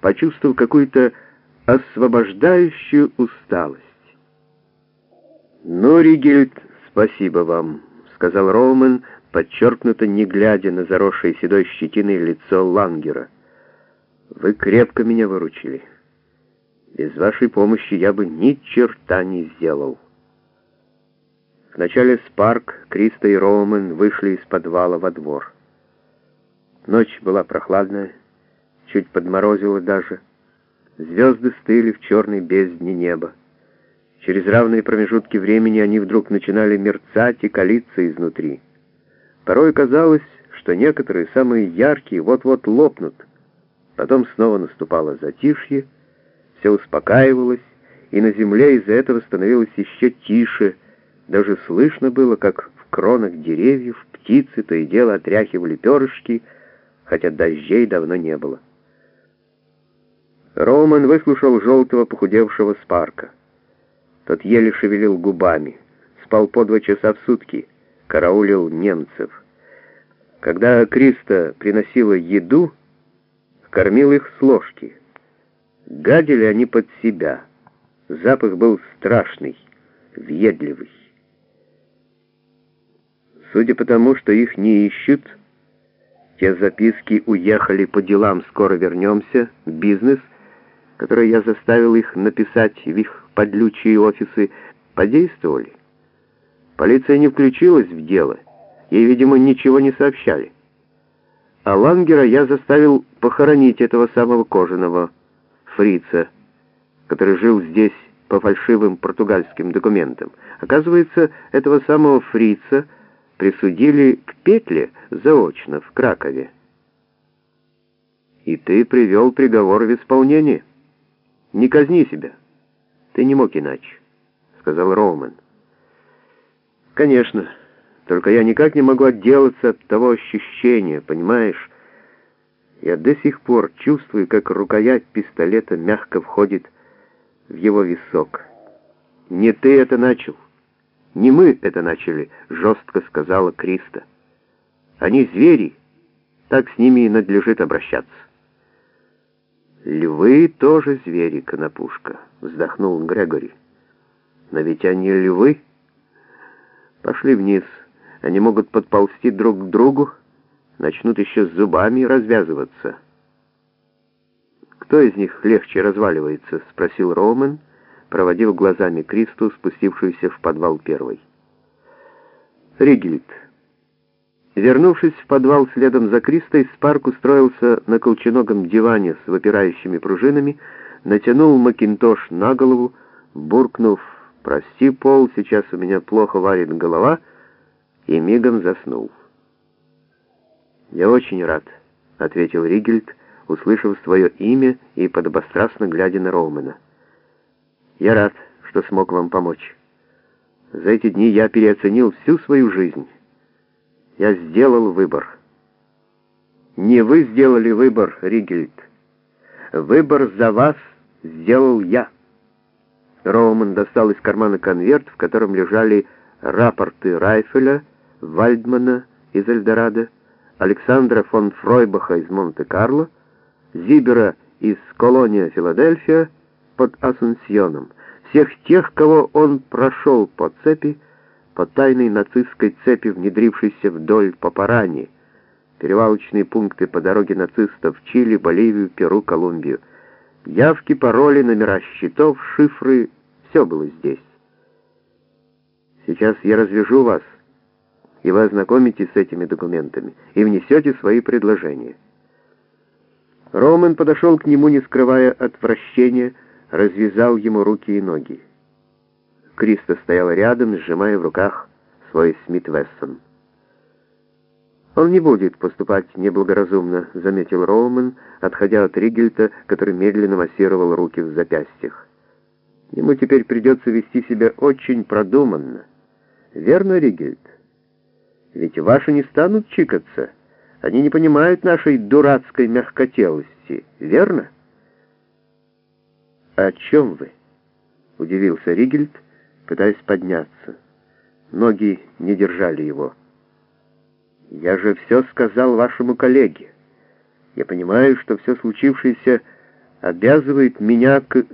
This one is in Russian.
почувствовал какую-то освобождающую усталость. «Ну, Ригельд, спасибо вам», — сказал Роумен, подчеркнуто не глядя на заросшее седой щетиной лицо Лангера. «Вы крепко меня выручили. Без вашей помощи я бы ни черта не сделал». Вначале Спарк, Криста и Роумен вышли из подвала во двор. Ночь была прохладная, чуть подморозила даже. Звезды стыли в черной бездне неба. Через равные промежутки времени они вдруг начинали мерцать и калиться изнутри. Порой казалось, что некоторые, самые яркие, вот-вот лопнут. Потом снова наступало затишье, все успокаивалось, и на земле из-за этого становилось еще тише, даже слышно было, как в кронах деревьев птицы то и дело отряхивали перышки, хотя дождей давно не было. Роман выслушал желтого похудевшего Спарка. Тот еле шевелил губами, спал по два часа в сутки, караулил немцев. Когда Криста приносила еду, кормил их с ложки. Гадили они под себя. Запах был страшный, въедливый. Судя по тому, что их не ищут, те записки уехали по делам, скоро вернемся, бизнес, который я заставил их написать в их подлючие офисы, подействовали. Полиция не включилась в дело, ей, видимо, ничего не сообщали. А Лангера я заставил похоронить этого самого кожаного фрица, который жил здесь по фальшивым португальским документам. Оказывается, этого самого фрица — присудили к петле заочно в Кракове. И ты привел приговор в исполнение. Не казни себя. Ты не мог иначе, сказал Роуман. Конечно, только я никак не могу отделаться от того ощущения, понимаешь? Я до сих пор чувствую, как рукоять пистолета мягко входит в его висок. Не ты это начал. «Не мы это начали», — жестко сказала Криста. «Они звери, так с ними и надлежит обращаться». «Львы тоже звери, Конопушка», — вздохнул Грегори. «Но ведь они львы. Пошли вниз. Они могут подползти друг к другу, начнут еще с зубами развязываться». «Кто из них легче разваливается?» — спросил Роман проводив глазами Кристу, спустившуюся в подвал первой. Ригельд. Вернувшись в подвал следом за Кристой, Спарк устроился на колченогом диване с выпирающими пружинами, натянул макинтош на голову, буркнув «Прости, Пол, сейчас у меня плохо варит голова», и мигом заснул. «Я очень рад», — ответил Ригельд, услышав свое имя и подобострастно глядя на Роумена. Я рад, что смог вам помочь. За эти дни я переоценил всю свою жизнь. Я сделал выбор. Не вы сделали выбор, Ригельд. Выбор за вас сделал я. Роуман достал из кармана конверт, в котором лежали рапорты Райфеля, Вальдмана из Эльдорадо, Александра фон Фройбаха из Монте-Карло, Зибера из Колония Филадельфия, под Асунсьоном, всех тех, кого он прошел по цепи, по тайной нацистской цепи, внедрившейся вдоль Папарани, перевалочные пункты по дороге нацистов в Чили, Боливию, Перу, Колумбию. Явки, пароли, номера счетов, шифры — все было здесь. Сейчас я развяжу вас, и вы ознакомитесь с этими документами, и внесете свои предложения. Роман подошел к нему, не скрывая отвращения, развязал ему руки и ноги. Криста стояла рядом, сжимая в руках свой Смит Вессон. «Он не будет поступать неблагоразумно», — заметил Роуман, отходя от Ригельта, который медленно массировал руки в запястьях. «Ему теперь придется вести себя очень продуманно. Верно, Ригельт? Ведь ваши не станут чикаться. Они не понимают нашей дурацкой мягкотелости. Верно?» «О чем вы?» — удивился Ригельд, пытаясь подняться. Ноги не держали его. «Я же все сказал вашему коллеге. Я понимаю, что все случившееся обязывает меня к...